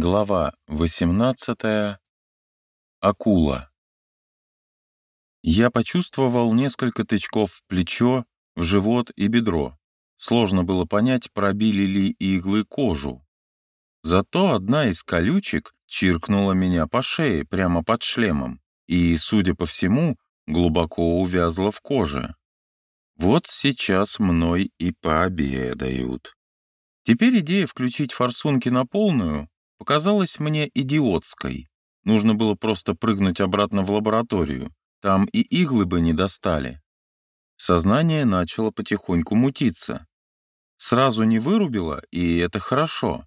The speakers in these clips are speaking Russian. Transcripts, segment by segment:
Глава 18. Акула. Я почувствовал несколько тычков в плечо, в живот и бедро. Сложно было понять, пробили ли иглы кожу. Зато одна из колючек чиркнула меня по шее прямо под шлемом и, судя по всему, глубоко увязла в коже. Вот сейчас мной и пообедают. Теперь идея включить форсунки на полную показалась мне идиотской. Нужно было просто прыгнуть обратно в лабораторию. Там и иглы бы не достали. Сознание начало потихоньку мутиться. Сразу не вырубило, и это хорошо.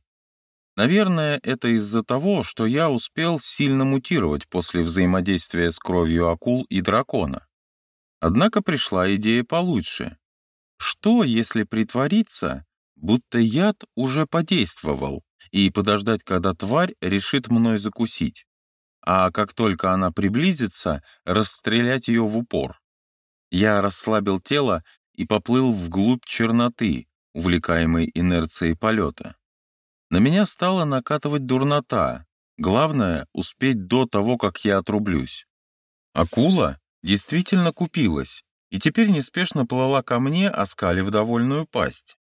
Наверное, это из-за того, что я успел сильно мутировать после взаимодействия с кровью акул и дракона. Однако пришла идея получше. Что, если притвориться, будто яд уже подействовал, и подождать, когда тварь решит мной закусить. А как только она приблизится, расстрелять ее в упор. Я расслабил тело и поплыл вглубь черноты, увлекаемой инерцией полета. На меня стала накатывать дурнота. Главное — успеть до того, как я отрублюсь. Акула действительно купилась и теперь неспешно плыла ко мне, оскалив довольную пасть.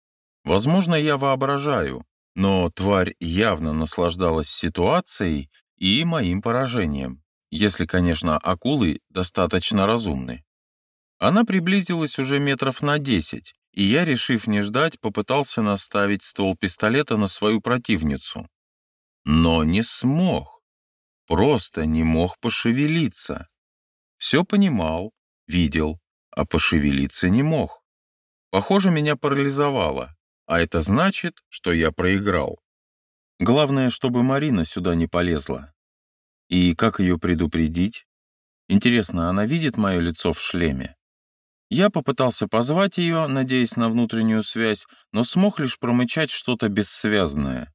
Возможно, я воображаю, но тварь явно наслаждалась ситуацией и моим поражением, если, конечно, акулы достаточно разумны. Она приблизилась уже метров на десять, и я, решив не ждать, попытался наставить ствол пистолета на свою противницу. Но не смог. Просто не мог пошевелиться. Все понимал, видел, а пошевелиться не мог. Похоже, меня парализовало. А это значит, что я проиграл. Главное, чтобы Марина сюда не полезла. И как ее предупредить? Интересно, она видит мое лицо в шлеме? Я попытался позвать ее, надеясь на внутреннюю связь, но смог лишь промычать что-то бессвязное.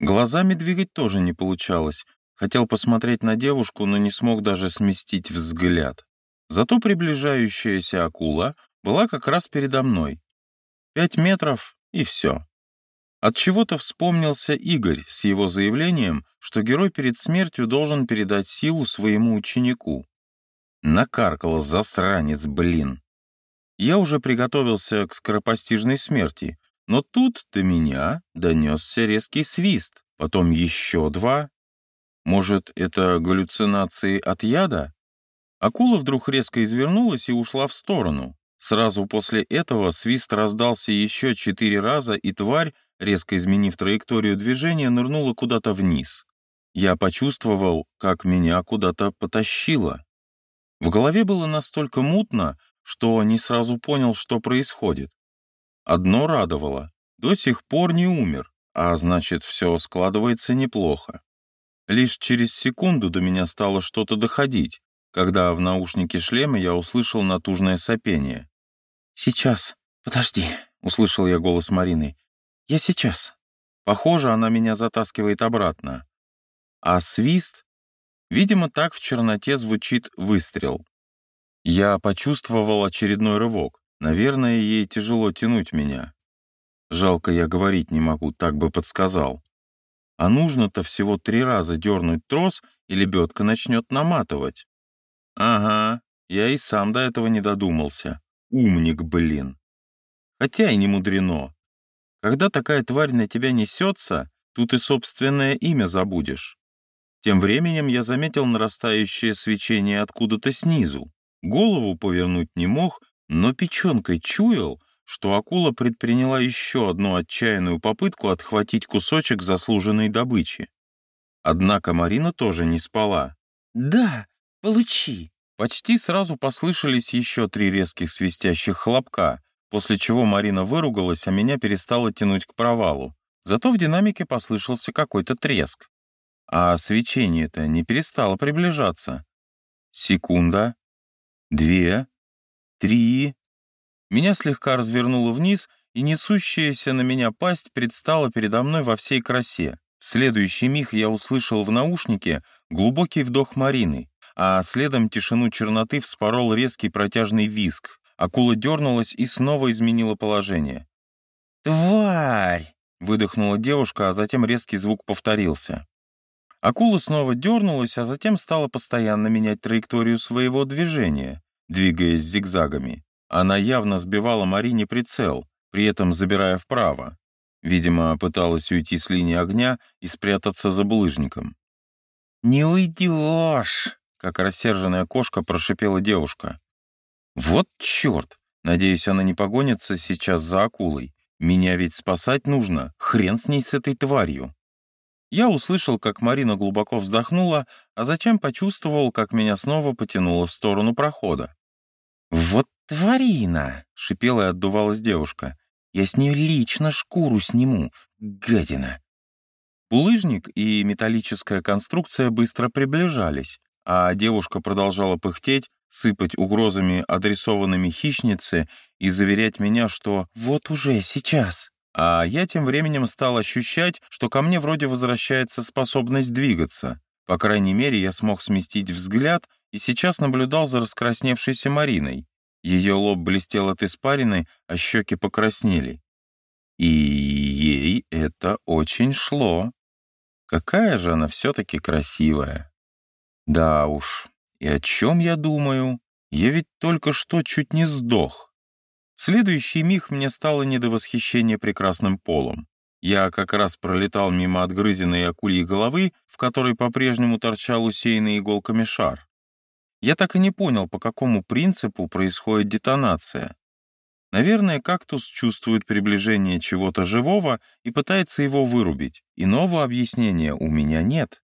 Глазами двигать тоже не получалось. Хотел посмотреть на девушку, но не смог даже сместить взгляд. Зато приближающаяся акула была как раз передо мной. Пять метров и все. От чего то вспомнился Игорь с его заявлением, что герой перед смертью должен передать силу своему ученику. Накаркал засранец, блин. Я уже приготовился к скоропостижной смерти, но тут до меня донесся резкий свист, потом еще два. Может, это галлюцинации от яда? Акула вдруг резко извернулась и ушла в сторону. Сразу после этого свист раздался еще четыре раза, и тварь, резко изменив траекторию движения, нырнула куда-то вниз. Я почувствовал, как меня куда-то потащило. В голове было настолько мутно, что не сразу понял, что происходит. Одно радовало — до сих пор не умер, а значит, все складывается неплохо. Лишь через секунду до меня стало что-то доходить, когда в наушнике шлема я услышал натужное сопение. «Сейчас, подожди», — услышал я голос Марины. «Я сейчас». Похоже, она меня затаскивает обратно. А свист? Видимо, так в черноте звучит выстрел. Я почувствовал очередной рывок. Наверное, ей тяжело тянуть меня. Жалко, я говорить не могу, так бы подсказал. А нужно-то всего три раза дернуть трос, и лебедка начнет наматывать. Ага, я и сам до этого не додумался. Умник, блин. Хотя и не мудрено. Когда такая тварь на тебя несется, тут и собственное имя забудешь. Тем временем я заметил нарастающее свечение откуда-то снизу. Голову повернуть не мог, но печенкой чуял, что акула предприняла еще одну отчаянную попытку отхватить кусочек заслуженной добычи. Однако Марина тоже не спала. «Да, получи!» Почти сразу послышались еще три резких свистящих хлопка, после чего Марина выругалась, а меня перестала тянуть к провалу. Зато в динамике послышался какой-то треск. А свечение-то не перестало приближаться. Секунда, две, три. Меня слегка развернуло вниз, и несущаяся на меня пасть предстала передо мной во всей красе. В следующий миг я услышал в наушнике глубокий вдох Марины а следом тишину черноты вспорол резкий протяжный визг. Акула дернулась и снова изменила положение. «Тварь!» выдохнула девушка, а затем резкий звук повторился. Акула снова дернулась, а затем стала постоянно менять траекторию своего движения, двигаясь зигзагами. Она явно сбивала Марине прицел, при этом забирая вправо. Видимо, пыталась уйти с линии огня и спрятаться за булыжником. «Не уйдешь!» — как рассерженная кошка прошипела девушка. «Вот черт! Надеюсь, она не погонится сейчас за акулой. Меня ведь спасать нужно. Хрен с ней с этой тварью!» Я услышал, как Марина глубоко вздохнула, а затем почувствовал, как меня снова потянуло в сторону прохода. «Вот тварина!» — шипела и отдувалась девушка. «Я с нее лично шкуру сниму, гадина!» Булыжник и металлическая конструкция быстро приближались, а девушка продолжала пыхтеть, сыпать угрозами, адресованными хищнице, и заверять меня, что «вот уже, сейчас». А я тем временем стал ощущать, что ко мне вроде возвращается способность двигаться. По крайней мере, я смог сместить взгляд и сейчас наблюдал за раскрасневшейся Мариной. Ее лоб блестел от испарины, а щеки покраснели. И ей это очень шло. Какая же она все-таки красивая. Да уж, и о чем я думаю? Я ведь только что чуть не сдох. В следующий миг мне стало не до восхищения прекрасным полом. Я как раз пролетал мимо отгрызенной акульей головы, в которой по-прежнему торчал усеянный иголками шар. Я так и не понял, по какому принципу происходит детонация. Наверное, кактус чувствует приближение чего-то живого и пытается его вырубить. Иного объяснения у меня нет.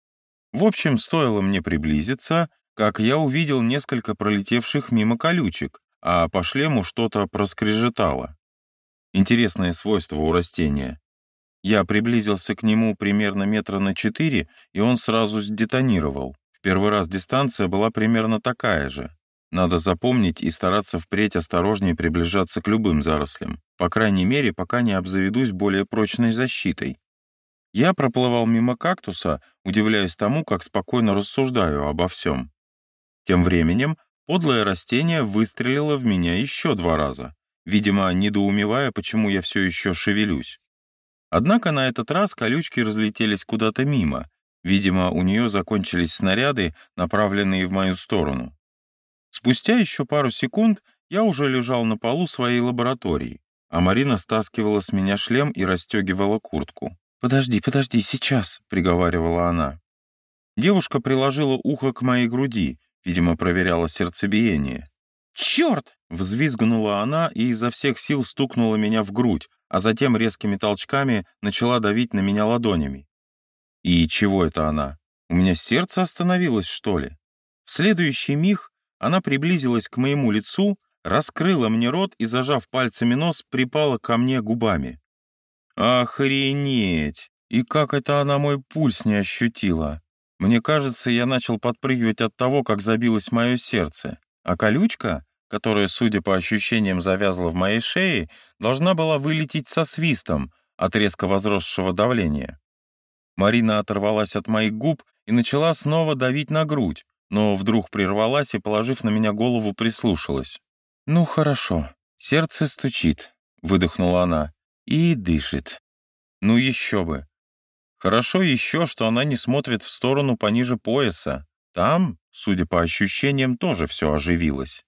В общем, стоило мне приблизиться, как я увидел несколько пролетевших мимо колючек, а по шлему что-то проскрежетало. Интересное свойство у растения. Я приблизился к нему примерно метра на четыре, и он сразу сдетонировал. В первый раз дистанция была примерно такая же. Надо запомнить и стараться впредь осторожнее приближаться к любым зарослям, по крайней мере, пока не обзаведусь более прочной защитой. Я проплывал мимо кактуса, удивляясь тому, как спокойно рассуждаю обо всем. Тем временем Подлое растение выстрелило в меня еще два раза, видимо, недоумевая, почему я все еще шевелюсь. Однако на этот раз колючки разлетелись куда-то мимо. Видимо, у нее закончились снаряды, направленные в мою сторону. Спустя еще пару секунд я уже лежал на полу своей лаборатории, а Марина стаскивала с меня шлем и расстегивала куртку. «Подожди, подожди, сейчас», — приговаривала она. Девушка приложила ухо к моей груди, Видимо, проверяла сердцебиение. «Черт!» — взвизгнула она и изо всех сил стукнула меня в грудь, а затем резкими толчками начала давить на меня ладонями. И чего это она? У меня сердце остановилось, что ли? В следующий миг она приблизилась к моему лицу, раскрыла мне рот и, зажав пальцами нос, припала ко мне губами. Охренеть! И как это она мой пульс не ощутила? Мне кажется, я начал подпрыгивать от того, как забилось мое сердце, а колючка, которая, судя по ощущениям, завязла в моей шее, должна была вылететь со свистом от резко возросшего давления. Марина оторвалась от моих губ и начала снова давить на грудь, но вдруг прервалась и, положив на меня голову, прислушалась. «Ну, хорошо, сердце стучит», — выдохнула она, — «и дышит». «Ну еще бы, Хорошо еще, что она не смотрит в сторону пониже пояса. Там, судя по ощущениям, тоже все оживилось.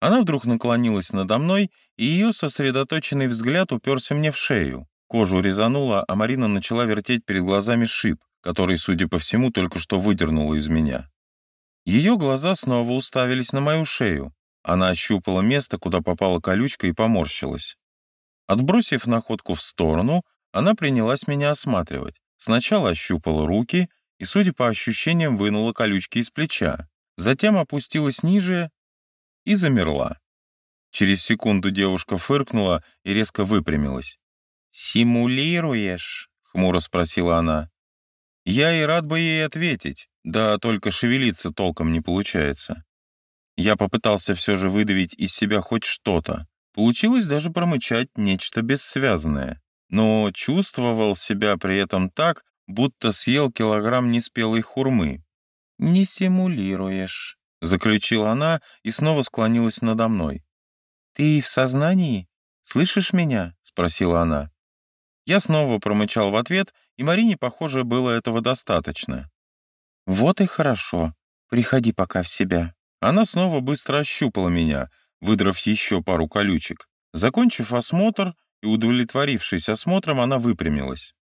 Она вдруг наклонилась надо мной, и ее сосредоточенный взгляд уперся мне в шею. Кожу резанула, а Марина начала вертеть перед глазами шип, который, судя по всему, только что выдернула из меня. Ее глаза снова уставились на мою шею. Она ощупала место, куда попала колючка, и поморщилась. Отбросив находку в сторону, она принялась меня осматривать. Сначала ощупала руки и, судя по ощущениям, вынула колючки из плеча. Затем опустилась ниже и замерла. Через секунду девушка фыркнула и резко выпрямилась. «Симулируешь?» — хмуро спросила она. Я и рад бы ей ответить, да только шевелиться толком не получается. Я попытался все же выдавить из себя хоть что-то. Получилось даже промычать нечто бессвязное но чувствовал себя при этом так, будто съел килограмм неспелой хурмы. «Не симулируешь», — заключила она и снова склонилась надо мной. «Ты в сознании? Слышишь меня?» — спросила она. Я снова промычал в ответ, и Марине, похоже, было этого достаточно. «Вот и хорошо. Приходи пока в себя». Она снова быстро ощупала меня, выдрав еще пару колючек. Закончив осмотр и удовлетворившись осмотром, она выпрямилась.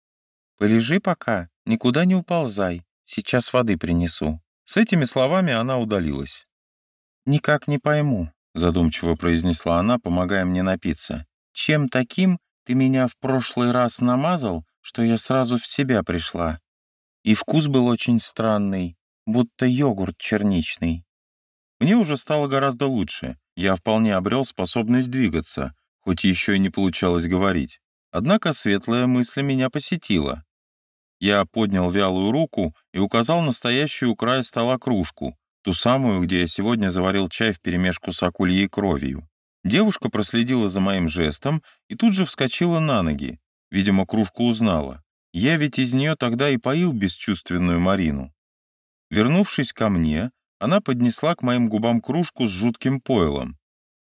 «Полежи пока, никуда не уползай. Сейчас воды принесу». С этими словами она удалилась. «Никак не пойму», — задумчиво произнесла она, помогая мне напиться. «Чем таким ты меня в прошлый раз намазал, что я сразу в себя пришла? И вкус был очень странный, будто йогурт черничный». Мне уже стало гораздо лучше. Я вполне обрел способность двигаться, хоть еще и не получалось говорить. Однако светлая мысль меня посетила. Я поднял вялую руку и указал настоящую у края стола кружку, ту самую, где я сегодня заварил чай вперемешку с акульей кровью. Девушка проследила за моим жестом и тут же вскочила на ноги. Видимо, кружку узнала. Я ведь из нее тогда и поил бесчувственную Марину. Вернувшись ко мне, она поднесла к моим губам кружку с жутким пойлом.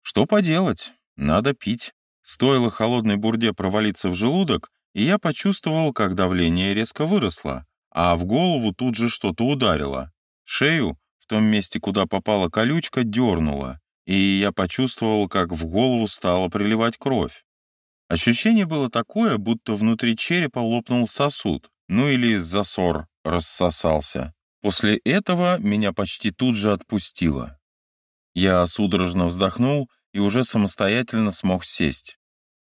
Что поделать, надо пить. Стоило холодной бурде провалиться в желудок, и я почувствовал, как давление резко выросло, а в голову тут же что-то ударило. Шею, в том месте, куда попала колючка, дернуло, и я почувствовал, как в голову стала приливать кровь. Ощущение было такое, будто внутри черепа лопнул сосуд, ну или засор рассосался. После этого меня почти тут же отпустило. Я судорожно вздохнул и уже самостоятельно смог сесть.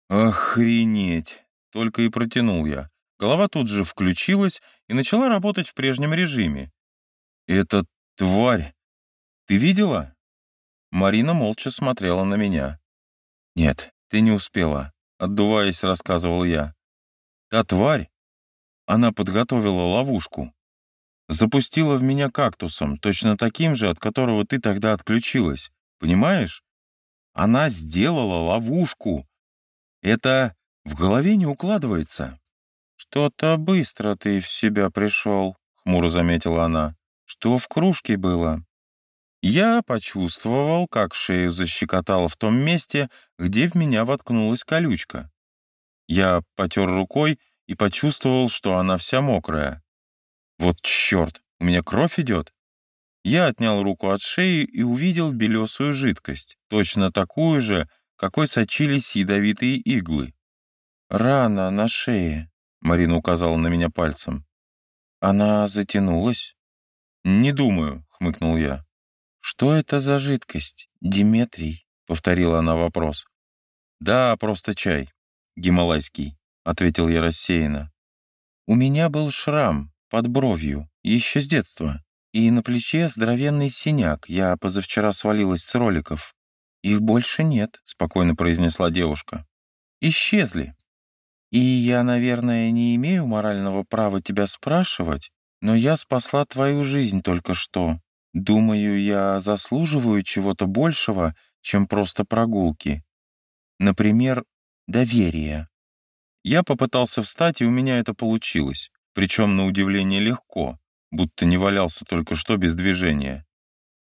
«Охренеть!» — только и протянул я. Голова тут же включилась и начала работать в прежнем режиме. «Это тварь! Ты видела?» Марина молча смотрела на меня. «Нет, ты не успела», — отдуваясь, рассказывал я. «Та тварь, она подготовила ловушку. Запустила в меня кактусом, точно таким же, от которого ты тогда отключилась. Понимаешь? Она сделала ловушку. Это в голове не укладывается. «Что-то быстро ты в себя пришел», — хмуро заметила она. «Что в кружке было?» Я почувствовал, как шею защекотало в том месте, где в меня воткнулась колючка. Я потер рукой и почувствовал, что она вся мокрая. Вот черт, у меня кровь идет. Я отнял руку от шеи и увидел белесую жидкость, точно такую же, какой сочились ядовитые иглы. «Рана на шее», — Марина указала на меня пальцем. «Она затянулась?» «Не думаю», — хмыкнул я. «Что это за жидкость, Диметрий?» — повторила она вопрос. «Да, просто чай. Гималайский», — ответил я рассеянно. «У меня был шрам под бровью, еще с детства, и на плече здоровенный синяк, я позавчера свалилась с роликов. Их больше нет», — спокойно произнесла девушка. «Исчезли. И я, наверное, не имею морального права тебя спрашивать, но я спасла твою жизнь только что. Думаю, я заслуживаю чего-то большего, чем просто прогулки. Например, доверия. Я попытался встать, и у меня это получилось, причем на удивление легко, будто не валялся только что без движения.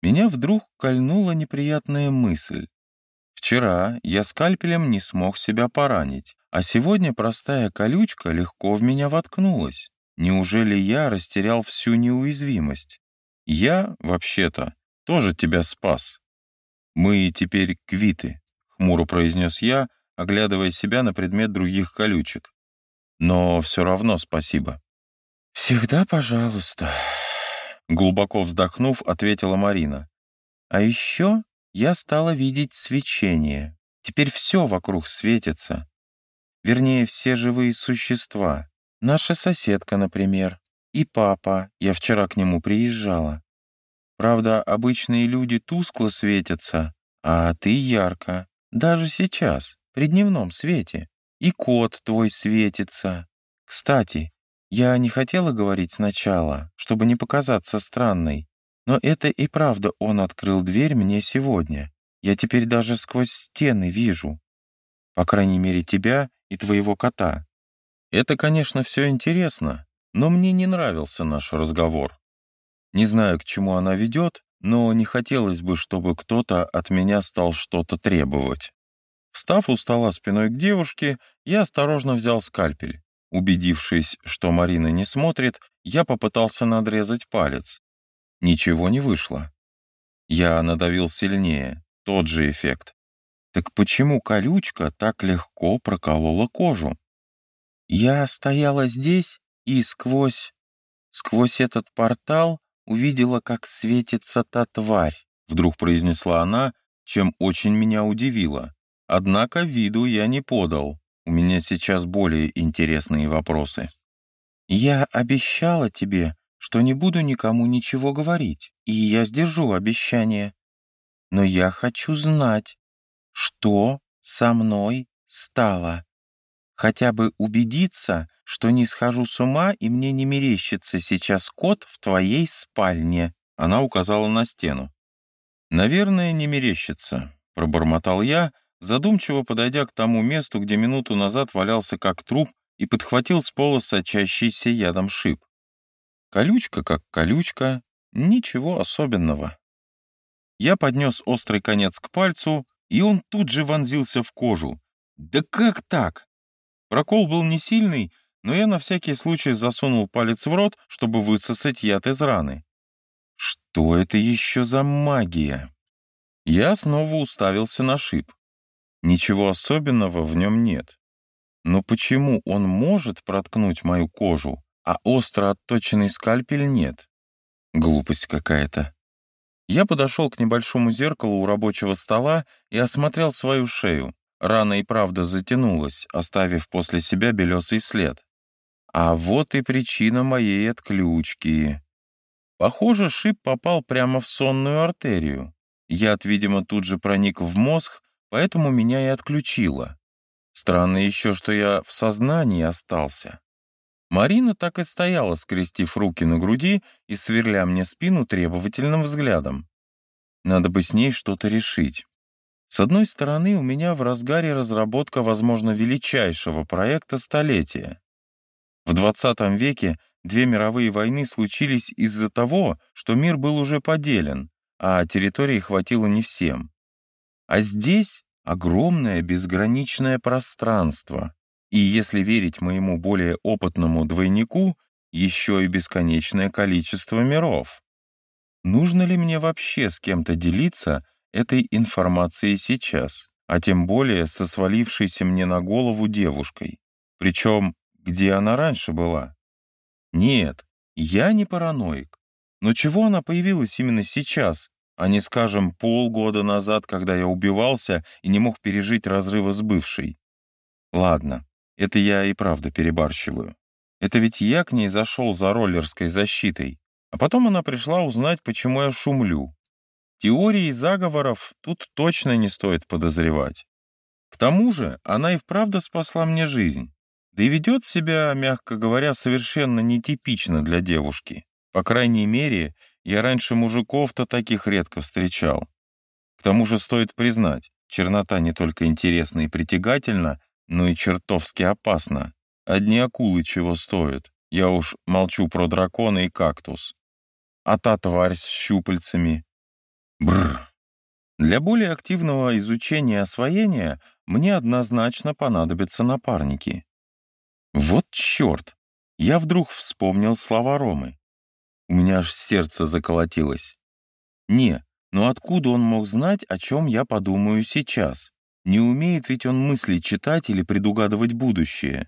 Меня вдруг кольнула неприятная мысль. Вчера я скальпелем не смог себя поранить, а сегодня простая колючка легко в меня воткнулась. Неужели я растерял всю неуязвимость? Я, вообще-то, тоже тебя спас. Мы теперь квиты, хмуро произнес я, оглядывая себя на предмет других колючек. Но все равно спасибо. Всегда пожалуйста, глубоко вздохнув, ответила Марина. А еще я стала видеть свечение. Теперь все вокруг светится. Вернее, все живые существа. Наша соседка, например. И папа, я вчера к нему приезжала. Правда, обычные люди тускло светятся, а ты ярко. Даже сейчас, при дневном свете. И кот твой светится. Кстати, я не хотела говорить сначала, чтобы не показаться странной, но это и правда он открыл дверь мне сегодня. Я теперь даже сквозь стены вижу. По крайней мере, тебя и твоего кота. Это, конечно, все интересно, но мне не нравился наш разговор. Не знаю, к чему она ведет, но не хотелось бы, чтобы кто-то от меня стал что-то требовать. Встав у стола спиной к девушке, я осторожно взял скальпель. Убедившись, что Марина не смотрит, я попытался надрезать палец. Ничего не вышло. Я надавил сильнее, тот же эффект. Так почему колючка так легко проколола кожу? Я стояла здесь и сквозь... сквозь этот портал увидела, как светится та тварь, вдруг произнесла она, чем очень меня удивило. Однако виду я не подал. У меня сейчас более интересные вопросы. Я обещала тебе, что не буду никому ничего говорить, и я сдержу обещание. Но я хочу знать, что со мной стало. Хотя бы убедиться, что не схожу с ума и мне не мерещится сейчас кот в твоей спальне. Она указала на стену. «Наверное, не мерещится», — пробормотал я, задумчиво подойдя к тому месту, где минуту назад валялся как труп и подхватил с пола сочащийся ядом шип. Колючка как колючка, ничего особенного. Я поднес острый конец к пальцу, и он тут же вонзился в кожу. Да как так? Прокол был не сильный, но я на всякий случай засунул палец в рот, чтобы высосать яд из раны. Что это еще за магия? Я снова уставился на шип. Ничего особенного в нем нет. Но почему он может проткнуть мою кожу, а остро отточенный скальпель нет? Глупость какая-то. Я подошел к небольшому зеркалу у рабочего стола и осмотрел свою шею. Рана и правда затянулась, оставив после себя белесый след. А вот и причина моей отключки. Похоже, шип попал прямо в сонную артерию. Яд, видимо, тут же проник в мозг, поэтому меня и отключило. Странно еще, что я в сознании остался. Марина так и стояла, скрестив руки на груди и сверля мне спину требовательным взглядом. Надо бы с ней что-то решить. С одной стороны, у меня в разгаре разработка, возможно, величайшего проекта столетия. В 20 веке две мировые войны случились из-за того, что мир был уже поделен, а территории хватило не всем. А здесь огромное безграничное пространство, и, если верить моему более опытному двойнику, еще и бесконечное количество миров. Нужно ли мне вообще с кем-то делиться этой информацией сейчас, а тем более со свалившейся мне на голову девушкой? Причем, где она раньше была? Нет, я не параноик. Но чего она появилась именно сейчас, а не, скажем, полгода назад, когда я убивался и не мог пережить разрыва с бывшей. Ладно, это я и правда перебарщиваю. Это ведь я к ней зашел за роллерской защитой, а потом она пришла узнать, почему я шумлю. Теории заговоров тут точно не стоит подозревать. К тому же она и вправду спасла мне жизнь, да и ведет себя, мягко говоря, совершенно нетипично для девушки. По крайней мере, я раньше мужиков-то таких редко встречал. К тому же стоит признать, чернота не только интересна и притягательна, но и чертовски опасна. Одни акулы чего стоят. Я уж молчу про дракона и кактус. А та тварь с щупальцами. Бррр. Для более активного изучения освоения мне однозначно понадобятся напарники. Вот черт! Я вдруг вспомнил слова Ромы. У меня аж сердце заколотилось. Не, но откуда он мог знать, о чем я подумаю сейчас? Не умеет ведь он мысли читать или предугадывать будущее.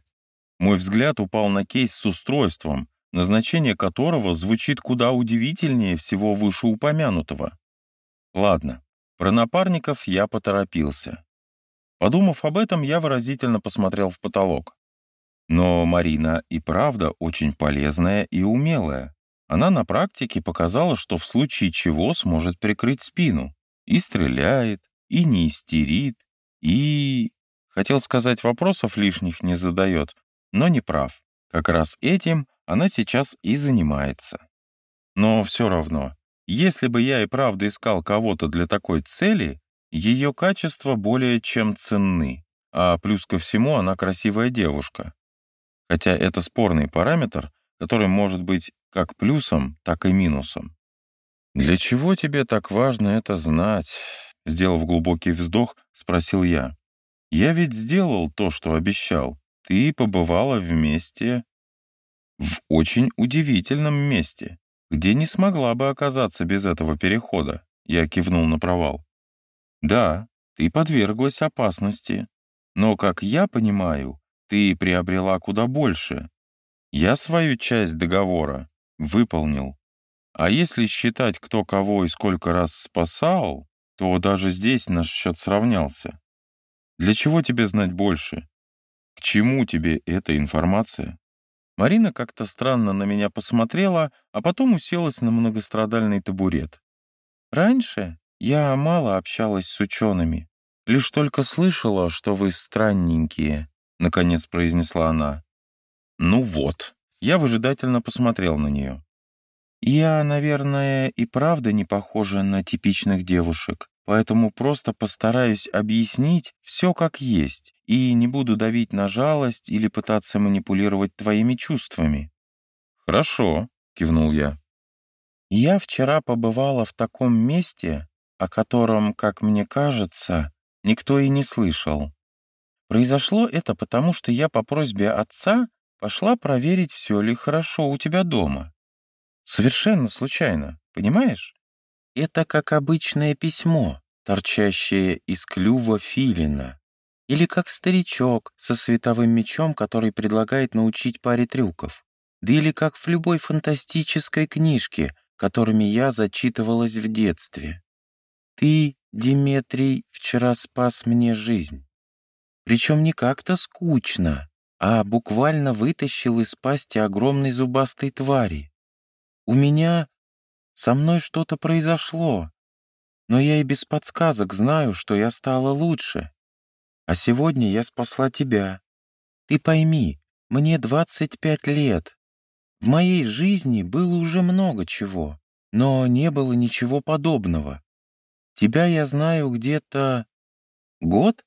Мой взгляд упал на кейс с устройством, назначение которого звучит куда удивительнее всего вышеупомянутого. Ладно, про напарников я поторопился. Подумав об этом, я выразительно посмотрел в потолок. Но Марина и правда очень полезная и умелая. Она на практике показала, что в случае чего сможет прикрыть спину. И стреляет, и не истерит, и... Хотел сказать, вопросов лишних не задает, но не прав. Как раз этим она сейчас и занимается. Но все равно, если бы я и правда искал кого-то для такой цели, ее качества более чем ценны, а плюс ко всему она красивая девушка. Хотя это спорный параметр, который может быть как плюсом, так и минусом. «Для чего тебе так важно это знать?» Сделав глубокий вздох, спросил я. Я ведь сделал то, что обещал. Ты побывала вместе в очень удивительном месте, где не смогла бы оказаться без этого перехода. Я кивнул на провал. Да, ты подверглась опасности, но, как я понимаю, ты приобрела куда больше. Я свою часть договора выполнил. А если считать, кто кого и сколько раз спасал, то даже здесь наш счет сравнялся. Для чего тебе знать больше? К чему тебе эта информация? Марина как-то странно на меня посмотрела, а потом уселась на многострадальный табурет. Раньше я мало общалась с учеными, лишь только слышала, что вы странненькие, наконец произнесла она. Ну вот, я выжидательно посмотрел на нее. Я, наверное, и правда не похожа на типичных девушек, поэтому просто постараюсь объяснить все как есть и не буду давить на жалость или пытаться манипулировать твоими чувствами. «Хорошо», — кивнул я. «Я вчера побывала в таком месте, о котором, как мне кажется, никто и не слышал. Произошло это потому, что я по просьбе отца пошла проверить, все ли хорошо у тебя дома. Совершенно случайно, понимаешь? Это как обычное письмо, торчащее из клюва филина. Или как старичок со световым мечом, который предлагает научить паре трюков. Да или как в любой фантастической книжке, которыми я зачитывалась в детстве. Ты, Диметрий, вчера спас мне жизнь. Причем не как-то скучно, а буквально вытащил из пасти огромной зубастой твари. У меня... Со мной что-то произошло, но я и без подсказок знаю, что я стала лучше. А сегодня я спасла тебя. Ты пойми, мне 25 лет. В моей жизни было уже много чего, но не было ничего подобного. Тебя я знаю где-то... Год?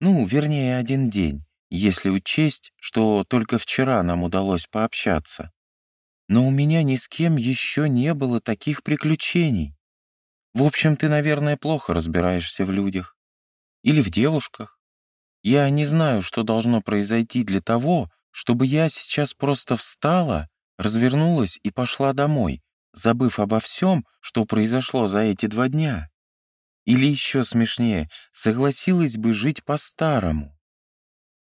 Ну, вернее, один день, если учесть, что только вчера нам удалось пообщаться но у меня ни с кем еще не было таких приключений. В общем, ты, наверное, плохо разбираешься в людях. Или в девушках. Я не знаю, что должно произойти для того, чтобы я сейчас просто встала, развернулась и пошла домой, забыв обо всем, что произошло за эти два дня. Или еще смешнее, согласилась бы жить по-старому.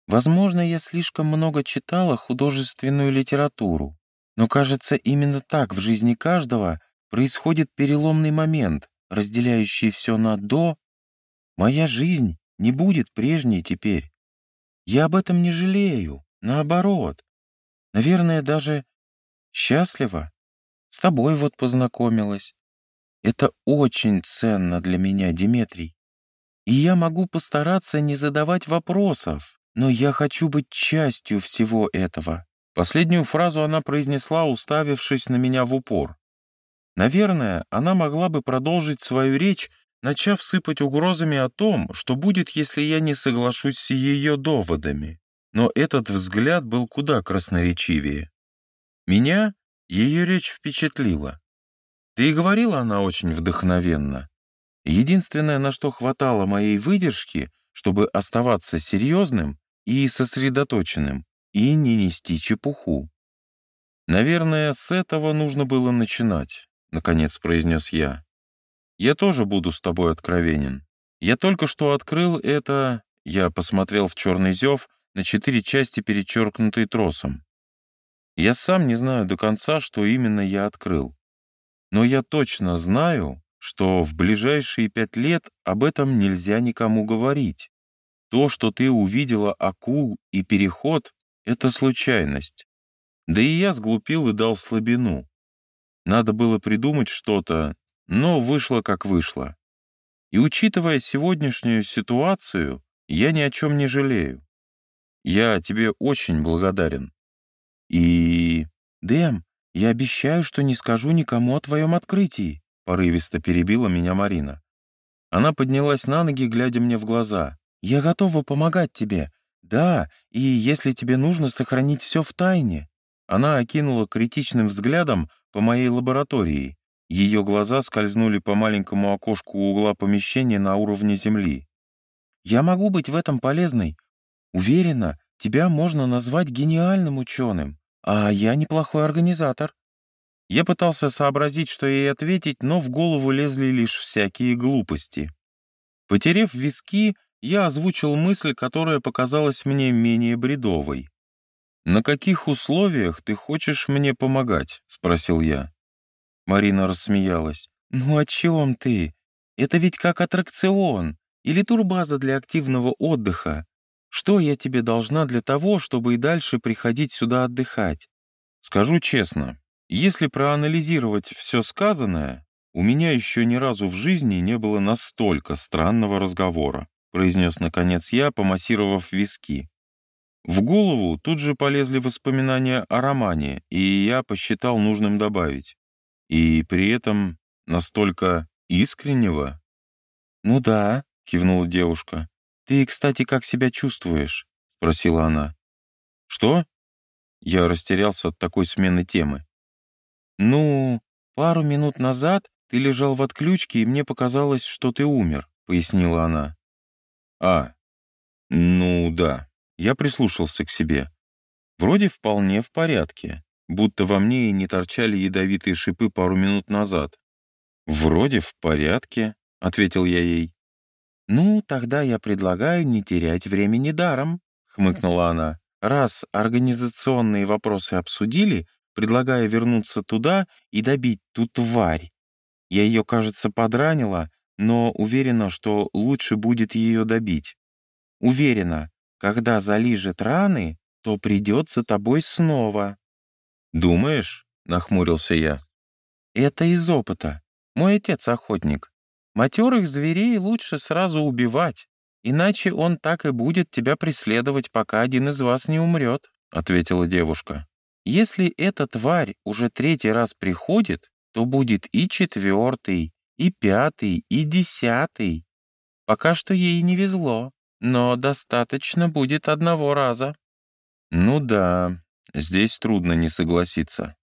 Возможно, я слишком много читала художественную литературу, но, кажется, именно так в жизни каждого происходит переломный момент, разделяющий все на «до». Моя жизнь не будет прежней теперь. Я об этом не жалею, наоборот. Наверное, даже счастлива. С тобой вот познакомилась. Это очень ценно для меня, Диметрий. И я могу постараться не задавать вопросов, но я хочу быть частью всего этого. Последнюю фразу она произнесла, уставившись на меня в упор. Наверное, она могла бы продолжить свою речь, начав сыпать угрозами о том, что будет, если я не соглашусь с ее доводами. Но этот взгляд был куда красноречивее. Меня ее речь впечатлила. Да и говорила она очень вдохновенно. Единственное, на что хватало моей выдержки, чтобы оставаться серьезным и сосредоточенным, и не нести чепуху. «Наверное, с этого нужно было начинать», — наконец произнес я. «Я тоже буду с тобой откровенен. Я только что открыл это...» Я посмотрел в черный зев на четыре части, перечеркнутые тросом. Я сам не знаю до конца, что именно я открыл. Но я точно знаю, что в ближайшие пять лет об этом нельзя никому говорить. То, что ты увидела акул и переход, это случайность. Да и я сглупил и дал слабину. Надо было придумать что-то, но вышло как вышло. И учитывая сегодняшнюю ситуацию, я ни о чем не жалею. Я тебе очень благодарен. И... Дэм, я обещаю, что не скажу никому о твоем открытии, порывисто перебила меня Марина. Она поднялась на ноги, глядя мне в глаза. «Я готова помогать тебе. «Да, и если тебе нужно сохранить все в тайне». Она окинула критичным взглядом по моей лаборатории. Ее глаза скользнули по маленькому окошку угла помещения на уровне земли. Я могу быть в этом полезной. Уверена, тебя можно назвать гениальным ученым, а я неплохой организатор». Я пытался сообразить, что ей ответить, но в голову лезли лишь всякие глупости. Потерев виски, я озвучил мысль, которая показалась мне менее бредовой. «На каких условиях ты хочешь мне помогать?» — спросил я. Марина рассмеялась. «Ну о чем ты? Это ведь как аттракцион или турбаза для активного отдыха. Что я тебе должна для того, чтобы и дальше приходить сюда отдыхать? Скажу честно, если проанализировать все сказанное, у меня еще ни разу в жизни не было настолько странного разговора, произнес наконец я, помассировав виски. В голову тут же полезли воспоминания о романе, и я посчитал нужным добавить. И при этом настолько искреннего. «Ну да», — кивнула девушка. «Ты, кстати, как себя чувствуешь?» — спросила она. «Что?» Я растерялся от такой смены темы. «Ну, пару минут назад ты лежал в отключке, и мне показалось, что ты умер», — пояснила она. «А, ну да». Я прислушался к себе. Вроде вполне в порядке, будто во мне и не торчали ядовитые шипы пару минут назад. «Вроде в порядке», — ответил я ей. «Ну, тогда я предлагаю не терять времени даром», — хмыкнула она. «Раз организационные вопросы обсудили, предлагаю вернуться туда и добить ту тварь. Я ее, кажется, подранила, но уверена, что лучше будет ее добить. Уверена, когда залижет раны, то придет за тобой снова». «Думаешь?» — нахмурился я. «Это из опыта. Мой отец охотник. Матерых зверей лучше сразу убивать, иначе он так и будет тебя преследовать, пока один из вас не умрет», — ответила девушка. «Если эта тварь уже третий раз приходит, то будет и четвертый, и пятый, и десятый. Пока что ей не везло, но достаточно будет одного раза». «Ну да, здесь трудно не согласиться».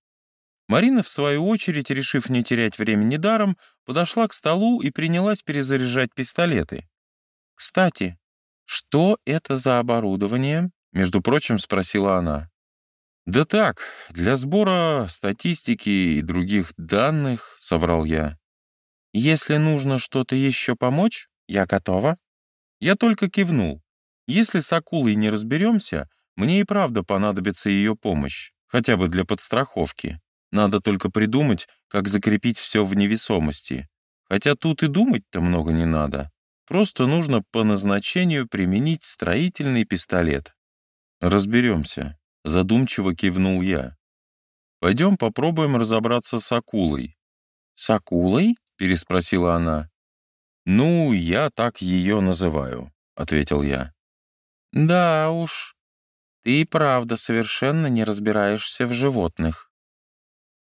Марина, в свою очередь, решив не терять времени даром, подошла к столу и принялась перезаряжать пистолеты. «Кстати, что это за оборудование?» — между прочим, спросила она. «Да так, для сбора статистики и других данных», — соврал я. «Если нужно что-то еще помочь, я готова». Я только кивнул. Если с акулой не разберемся, мне и правда понадобится ее помощь, хотя бы для подстраховки. Надо только придумать, как закрепить все в невесомости. Хотя тут и думать-то много не надо. Просто нужно по назначению применить строительный пистолет. Разберемся. Задумчиво кивнул я. Пойдем попробуем разобраться с акулой. С акулой? Переспросила она. Ну, я так ее называю, ответил я. Да уж, ты правда совершенно не разбираешься в животных.